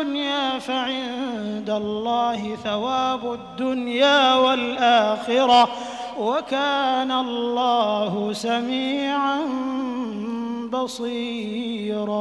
الدنيا فعند الله ثواب الدنيا والآخرة. وكان الله سميعا بصيرا.